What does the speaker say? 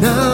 now